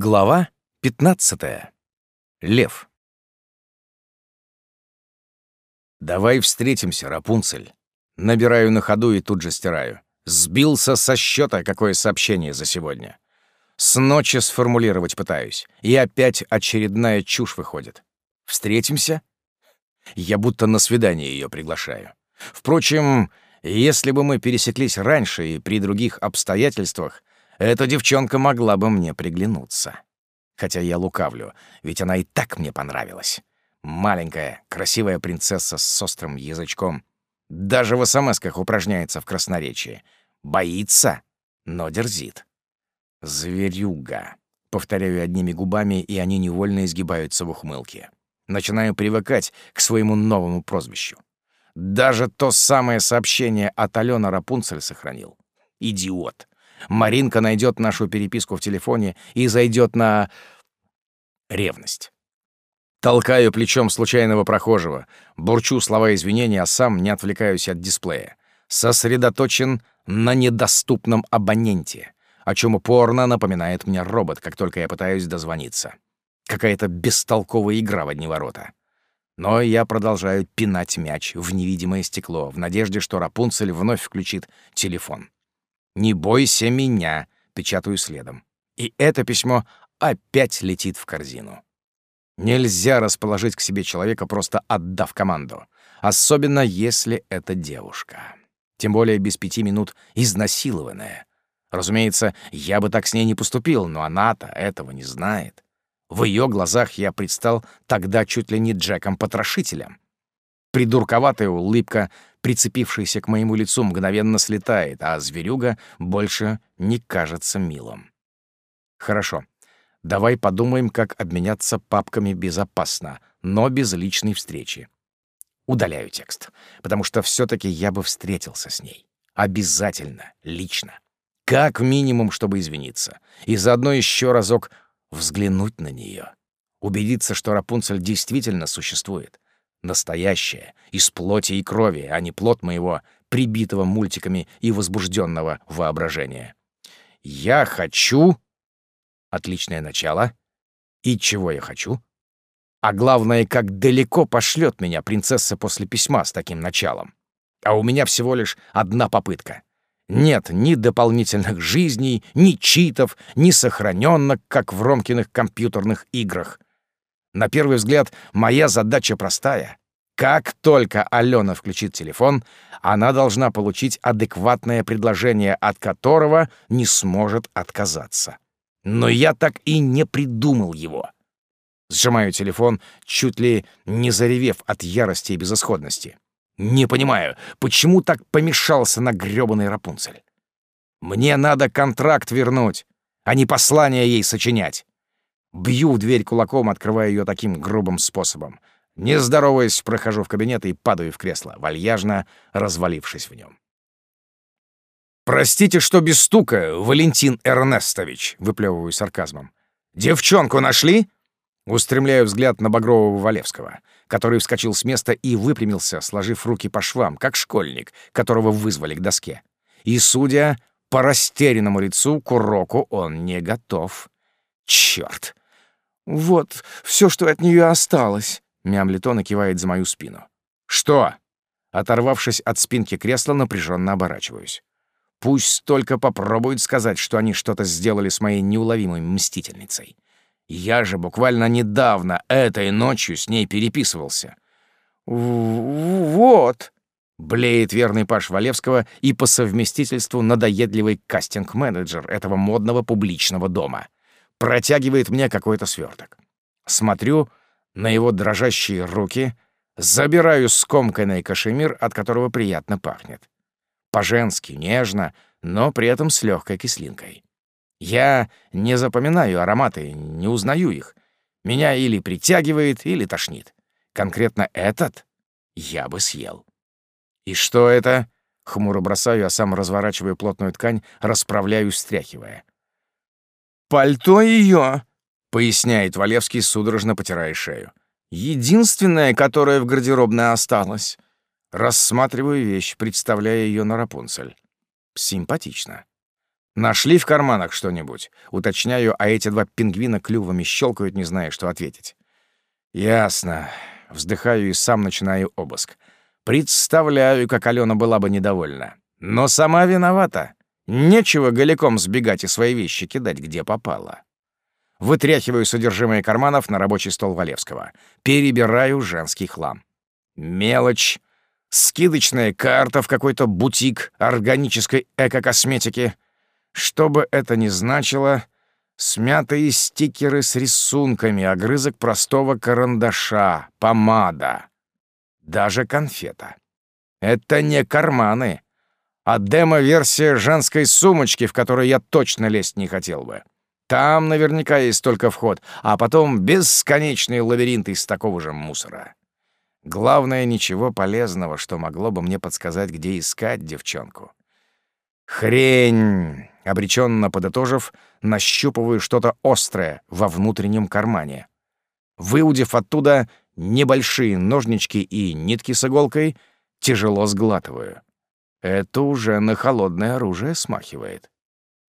Глава 15. Лев. «Давай встретимся, Рапунцель». Набираю на ходу и тут же стираю. Сбился со счета, какое сообщение за сегодня. С ночи сформулировать пытаюсь, и опять очередная чушь выходит. «Встретимся?» Я будто на свидание ее приглашаю. Впрочем, если бы мы пересеклись раньше и при других обстоятельствах, эта девчонка могла бы мне приглянуться. Хотя я лукавлю, ведь она и так мне понравилась. Маленькая, красивая принцесса с острым язычком. Даже в СМСках упражняется в красноречии. Боится, но дерзит. Зверюга. Повторяю одними губами, и они невольно изгибаются в ухмылке. Начинаю привыкать к своему новому прозвищу. Даже то самое сообщение от Алёна Рапунцель сохранил. Идиот. Маринка найдет нашу переписку в телефоне и зайдет на... ревность. Толкаю плечом случайного прохожего, бурчу слова извинения, а сам не отвлекаюсь от дисплея. Сосредоточен на недоступном абоненте, о чем упорно напоминает мне робот, как только я пытаюсь дозвониться. Какая-то бестолковая игра в одни ворота. Но я продолжаю пинать мяч в невидимое стекло, в надежде, что Рапунцель вновь включит телефон. «Не бойся меня», — печатаю следом. И это письмо опять летит в корзину. Нельзя расположить к себе человека, просто отдав команду. Особенно, если это девушка. Тем более без пяти минут изнасилованная. Разумеется, я бы так с ней не поступил, но она-то этого не знает. В ее глазах я предстал тогда чуть ли не Джеком-потрошителем. Придурковатая улыбка, прицепившаяся к моему лицу, мгновенно слетает, а зверюга больше не кажется милым. Хорошо. Давай подумаем, как обменяться папками безопасно, но без личной встречи. Удаляю текст, потому что все таки я бы встретился с ней. Обязательно, лично. Как минимум, чтобы извиниться. И заодно еще разок взглянуть на нее. Убедиться, что Рапунцель действительно существует. Настоящее, из плоти и крови, а не плод моего, прибитого мультиками и возбужденного воображения. Я хочу... Отличное начало. И чего я хочу? А главное, как далеко пошлет меня принцесса после письма с таким началом. А у меня всего лишь одна попытка. Нет ни дополнительных жизней, ни читов, ни сохраненных, как в Ромкиных компьютерных играх. На первый взгляд, моя задача простая. Как только Алена включит телефон, она должна получить адекватное предложение, от которого не сможет отказаться. Но я так и не придумал его. Сжимаю телефон, чуть ли не заревев от ярости и безысходности. Не понимаю, почему так помешался на грёбаный Рапунцель? Мне надо контракт вернуть, а не послание ей сочинять. Бью в дверь кулаком, открывая ее таким грубым способом. Не здороваясь, прохожу в кабинет и падаю в кресло, вальяжно развалившись в нем. «Простите, что без стука, Валентин Эрнестович», — выплевываю сарказмом. «Девчонку нашли?» Устремляю взгляд на Багрового Валевского, который вскочил с места и выпрямился, сложив руки по швам, как школьник, которого вызвали к доске. И, судя по растерянному лицу, к уроку он не готов. Черт! «Вот все, что от нее осталось», — мямлит он и кивает за мою спину. «Что?» Оторвавшись от спинки кресла, напряженно оборачиваюсь. Пусть только попробуют сказать, что они что-то сделали с моей неуловимой мстительницей. Я же буквально недавно, этой ночью, с ней переписывался. «Вот», — блеет верный Паш Валевского и по совместительству надоедливый кастинг-менеджер этого модного публичного дома протягивает мне какой-то сверток. Смотрю на его дрожащие руки, забираю скомканный кашемир, от которого приятно пахнет. По-женски, нежно, но при этом с легкой кислинкой. Я не запоминаю ароматы, не узнаю их. Меня или притягивает, или тошнит. Конкретно этот я бы съел. «И что это?» — хмуро бросаю, а сам разворачиваю плотную ткань, расправляю, стряхивая. «Пальто ее, поясняет Валевский, судорожно потирая шею. «Единственное, которое в гардеробной осталось». Рассматриваю вещь, представляя ее на Рапунцель. Симпатично. Нашли в карманах что-нибудь? Уточняю, а эти два пингвина клювами щелкают, не зная, что ответить. Ясно. Вздыхаю и сам начинаю обыск. Представляю, как Алена была бы недовольна. Но сама виновата. Нечего голиком сбегать и свои вещи кидать, где попало. Вытряхиваю содержимое карманов на рабочий стол Валевского. Перебираю женский хлам. Мелочь. Скидочная карта в какой-то бутик органической эко-косметики — что бы это ни значило, смятые стикеры с рисунками, огрызок простого карандаша, помада, даже конфета. Это не карманы, а демо-версия женской сумочки, в которую я точно лезть не хотел бы. Там наверняка есть только вход, а потом бесконечный лабиринт из такого же мусора. Главное, ничего полезного, что могло бы мне подсказать, где искать девчонку. Хрень! Обреченно подытожив, нащупываю что-то острое во внутреннем кармане. Выудив оттуда небольшие ножнички и нитки с иголкой, тяжело сглатываю. Это уже на холодное оружие смахивает.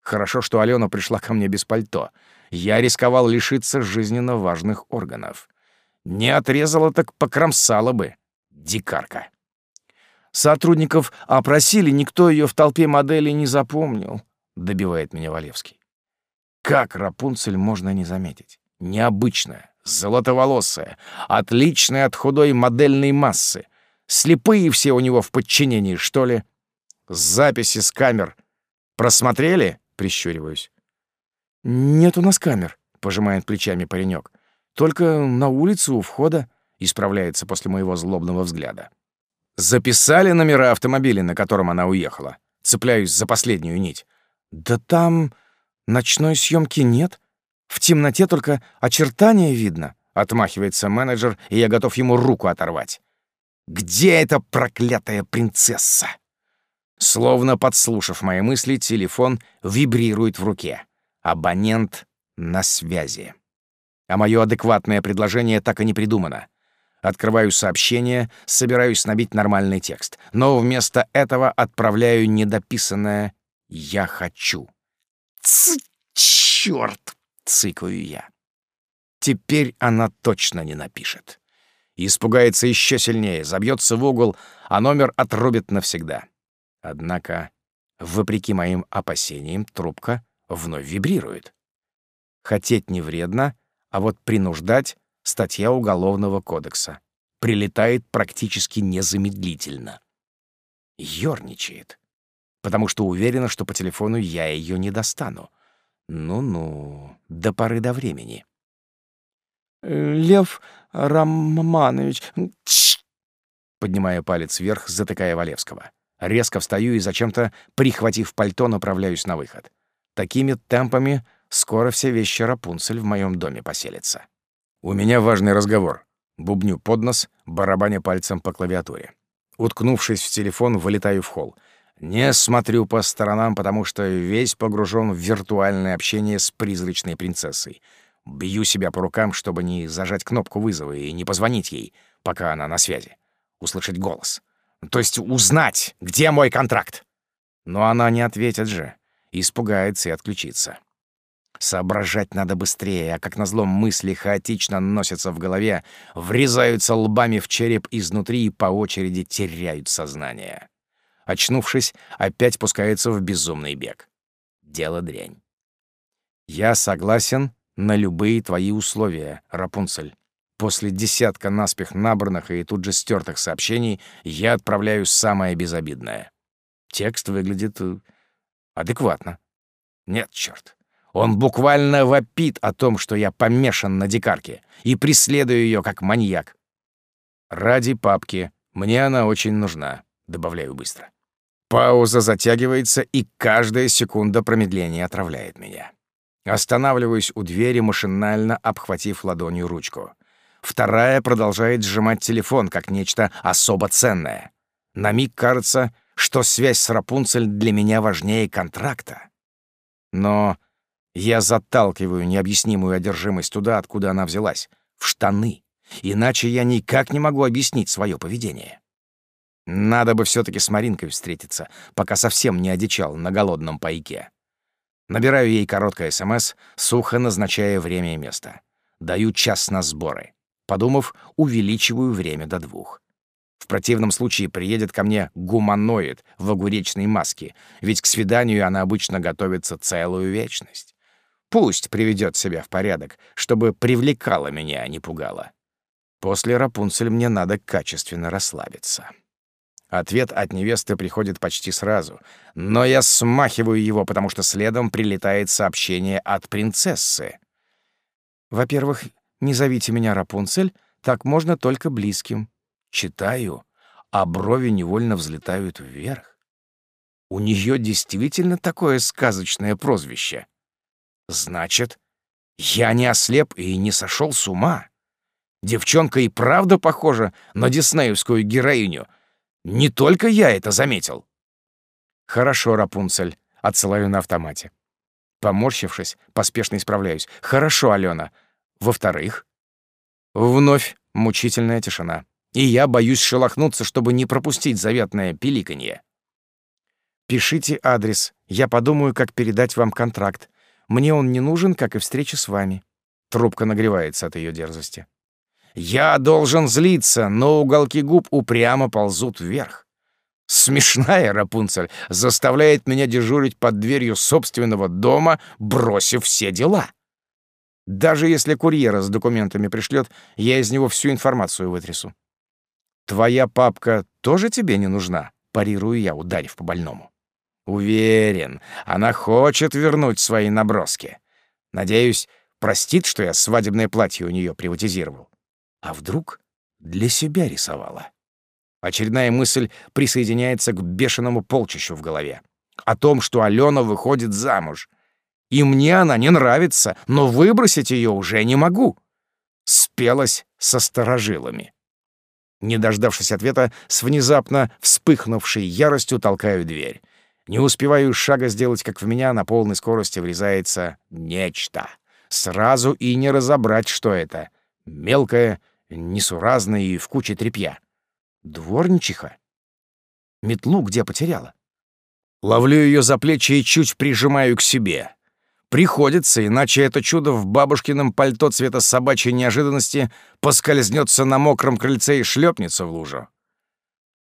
Хорошо, что Алена пришла ко мне без пальто. Я рисковал лишиться жизненно важных органов. Не отрезала, так покромсала бы. Дикарка. Сотрудников опросили, никто ее в толпе моделей не запомнил добивает меня Валевский. Как Рапунцель можно не заметить? Необычная, золотоволосая, отличная от худой модельной массы. Слепые все у него в подчинении, что ли? Записи с камер просмотрели? Прищуриваюсь. «Нет у нас камер», — пожимает плечами паренек. «Только на улице у входа», — исправляется после моего злобного взгляда. «Записали номера автомобиля, на котором она уехала?» Цепляюсь за последнюю нить. «Да там ночной съемки нет. В темноте только очертания видно», — отмахивается менеджер, и я готов ему руку оторвать. «Где эта проклятая принцесса?» Словно подслушав мои мысли, телефон вибрирует в руке. Абонент на связи. А мое адекватное предложение так и не придумано. Открываю сообщение, собираюсь набить нормальный текст, но вместо этого отправляю недописанное я хочу. Ц черт! цыкаю я. Теперь она точно не напишет. Испугается еще сильнее, забьется в угол, а номер отрубит навсегда. Однако, вопреки моим опасениям, трубка вновь вибрирует. Хотеть не вредно, а вот принуждать — статья Уголовного кодекса. Прилетает практически незамедлительно. Ёрничает потому что уверена, что по телефону я ее не достану. Ну-ну, до поры до времени. Э, «Лев Романович...» Поднимая палец вверх, затыкая Валевского. Резко встаю и зачем-то, прихватив пальто, направляюсь на выход. Такими темпами скоро все вещи Рапунцель в моем доме поселятся. У меня важный разговор. Бубню под нос, барабаня пальцем по клавиатуре. Уткнувшись в телефон, вылетаю в холл. Не смотрю по сторонам, потому что весь погружен в виртуальное общение с призрачной принцессой. Бью себя по рукам, чтобы не зажать кнопку вызова и не позвонить ей, пока она на связи. Услышать голос. То есть узнать, где мой контракт. Но она не ответит же. Испугается и отключится. Соображать надо быстрее, а как назло мысли хаотично носятся в голове, врезаются лбами в череп изнутри и по очереди теряют сознание. Очнувшись, опять пускается в безумный бег. Дело дрянь. Я согласен на любые твои условия, Рапунцель. После десятка наспех набранных и тут же стертых сообщений я отправляю самое безобидное. Текст выглядит э, адекватно. Нет, черт. Он буквально вопит о том, что я помешан на дикарке и преследую ее как маньяк. Ради папки мне она очень нужна, добавляю быстро. Пауза затягивается, и каждая секунда промедления отравляет меня. Останавливаюсь у двери, машинально обхватив ладонью ручку. Вторая продолжает сжимать телефон, как нечто особо ценное. На миг кажется, что связь с Рапунцель для меня важнее контракта. Но я заталкиваю необъяснимую одержимость туда, откуда она взялась, в штаны. Иначе я никак не могу объяснить свое поведение. Надо бы все таки с Маринкой встретиться, пока совсем не одичал на голодном пайке. Набираю ей короткое СМС, сухо назначая время и место. Даю час на сборы. Подумав, увеличиваю время до двух. В противном случае приедет ко мне гуманоид в огуречной маске, ведь к свиданию она обычно готовится целую вечность. Пусть приведет себя в порядок, чтобы привлекала меня, а не пугала. После Рапунцель мне надо качественно расслабиться. Ответ от невесты приходит почти сразу, но я смахиваю его, потому что следом прилетает сообщение от принцессы. «Во-первых, не зовите меня Рапунцель, так можно только близким». Читаю, а брови невольно взлетают вверх. У нее действительно такое сказочное прозвище. Значит, я не ослеп и не сошел с ума. Девчонка и правда похожа на диснеевскую героиню. Не только я это заметил. Хорошо, Рапунцель, отсылаю на автомате. Поморщившись, поспешно исправляюсь. Хорошо, Алена. Во-вторых, вновь мучительная тишина. И я боюсь шелохнуться, чтобы не пропустить заветное пиликанье. Пишите адрес. Я подумаю, как передать вам контракт. Мне он не нужен, как и встреча с вами. Трубка нагревается от ее дерзости. Я должен злиться, но уголки губ упрямо ползут вверх. Смешная Рапунцель заставляет меня дежурить под дверью собственного дома, бросив все дела. Даже если курьера с документами пришлет, я из него всю информацию вытрясу. «Твоя папка тоже тебе не нужна?» — парирую я, ударив по больному. Уверен, она хочет вернуть свои наброски. Надеюсь, простит, что я свадебное платье у нее приватизировал. А вдруг для себя рисовала? Очередная мысль присоединяется к бешеному полчищу в голове. О том, что Алена выходит замуж. И мне она не нравится, но выбросить ее уже не могу. Спелась со сторожилами. Не дождавшись ответа, с внезапно вспыхнувшей яростью толкаю дверь. Не успеваю шага сделать, как в меня на полной скорости врезается нечто. Сразу и не разобрать, что это. Мелкое, несуразное и в куче тряпья. Дворничиха? Метлу где потеряла? Ловлю ее за плечи и чуть прижимаю к себе. Приходится, иначе это чудо в бабушкином пальто цвета собачьей неожиданности поскользнется на мокром крыльце и шлепнется в лужу.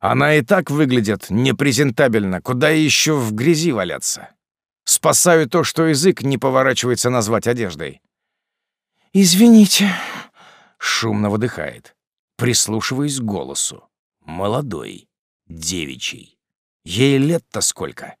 Она и так выглядит непрезентабельно, куда еще в грязи валяться. Спасаю то, что язык не поворачивается назвать одеждой. «Извините», — шумно выдыхает, прислушиваясь к голосу. Молодой, девичий. Ей лет-то сколько?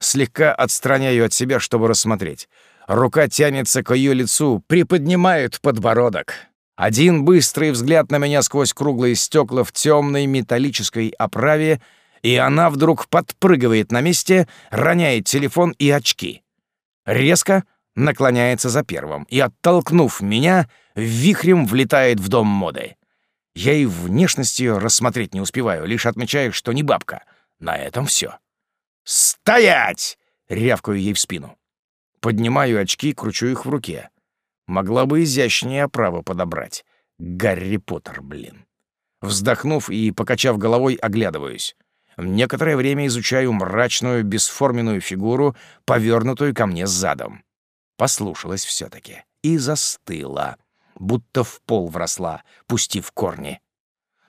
Слегка отстраняю от себя, чтобы рассмотреть. Рука тянется к ее лицу, приподнимает подбородок. Один быстрый взгляд на меня сквозь круглые стекла в темной металлической оправе, и она вдруг подпрыгивает на месте, роняет телефон и очки. Резко наклоняется за первым и, оттолкнув меня, вихрем влетает в дом моды. Я и внешность ее рассмотреть не успеваю, лишь отмечаю, что не бабка. На этом все. «Стоять!» — рявкаю ей в спину. Поднимаю очки, кручу их в руке. Могла бы изящнее оправу подобрать. Гарри Поттер, блин. Вздохнув и покачав головой, оглядываюсь. Некоторое время изучаю мрачную, бесформенную фигуру, повернутую ко мне задом. Послушалась все таки и застыла, будто в пол вросла, пустив корни.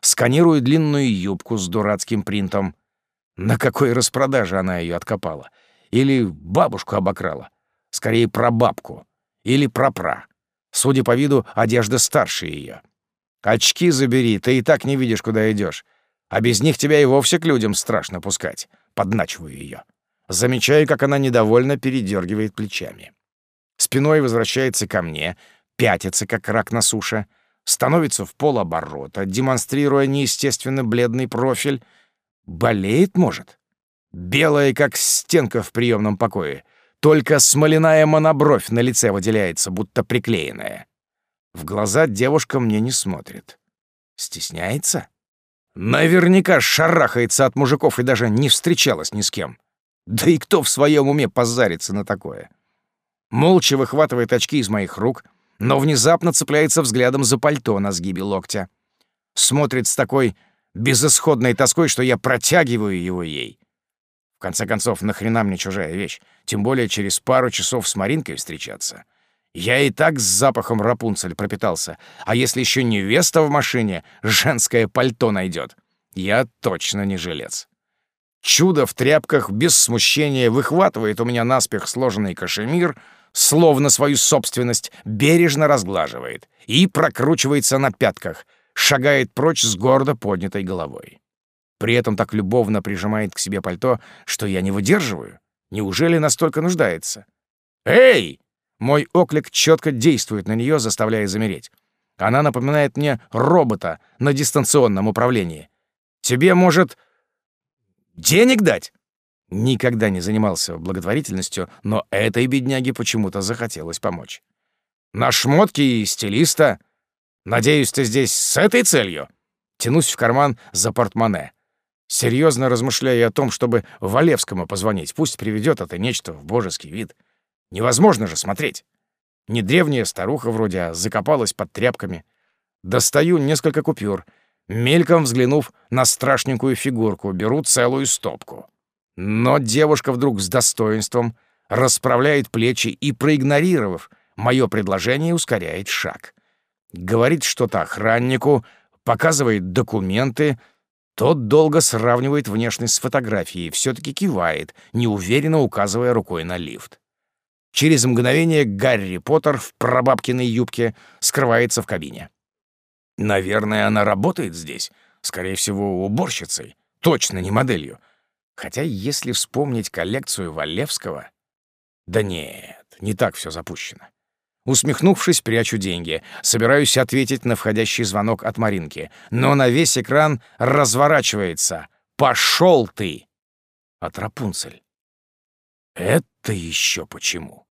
Сканирую длинную юбку с дурацким принтом. На какой распродаже она ее откопала? Или бабушку обокрала? Скорее, прабабку. Или прапра. Судя по виду, одежда старше ее. Очки забери, ты и так не видишь, куда идешь. А без них тебя и вовсе к людям страшно пускать. Подначиваю ее. Замечаю, как она недовольно передергивает плечами. Спиной возвращается ко мне, пятится, как рак на суше, становится в полоборота, демонстрируя неестественно бледный профиль. Болеет, может? Белая, как стенка в приемном покое. Только смоляная монобровь на лице выделяется, будто приклеенная. В глаза девушка мне не смотрит. Стесняется? Наверняка шарахается от мужиков и даже не встречалась ни с кем. Да и кто в своем уме позарится на такое? Молча выхватывает очки из моих рук, но внезапно цепляется взглядом за пальто на сгибе локтя. Смотрит с такой безысходной тоской, что я протягиваю его ей. В конце концов, нахрена мне чужая вещь? Тем более через пару часов с Маринкой встречаться. Я и так с запахом Рапунцель пропитался. А если еще невеста в машине женское пальто найдет? Я точно не жилец. Чудо в тряпках без смущения выхватывает у меня наспех сложенный кашемир, словно свою собственность бережно разглаживает и прокручивается на пятках, шагает прочь с гордо поднятой головой. При этом так любовно прижимает к себе пальто, что я не выдерживаю. Неужели настолько нуждается? «Эй!» Мой оклик четко действует на нее, заставляя замереть. Она напоминает мне робота на дистанционном управлении. «Тебе, может, денег дать?» Никогда не занимался благотворительностью, но этой бедняге почему-то захотелось помочь. «На шмотки и стилиста? Надеюсь, ты здесь с этой целью?» Тянусь в карман за портмоне серьезно размышляя о том, чтобы Валевскому позвонить. Пусть приведет это нечто в божеский вид. Невозможно же смотреть. Не древняя старуха вроде, а закопалась под тряпками. Достаю несколько купюр. Мельком взглянув на страшненькую фигурку, беру целую стопку. Но девушка вдруг с достоинством расправляет плечи и, проигнорировав мое предложение, ускоряет шаг. Говорит что-то охраннику, показывает документы — тот долго сравнивает внешность с фотографией, все-таки кивает, неуверенно указывая рукой на лифт. Через мгновение Гарри Поттер в прабабкиной юбке скрывается в кабине. Наверное, она работает здесь, скорее всего, уборщицей, точно не моделью. Хотя, если вспомнить коллекцию Валевского... Да нет, не так все запущено. Усмехнувшись, прячу деньги. Собираюсь ответить на входящий звонок от Маринки. Но на весь экран разворачивается. «Пошел ты!» От Рапунцель. Это еще почему?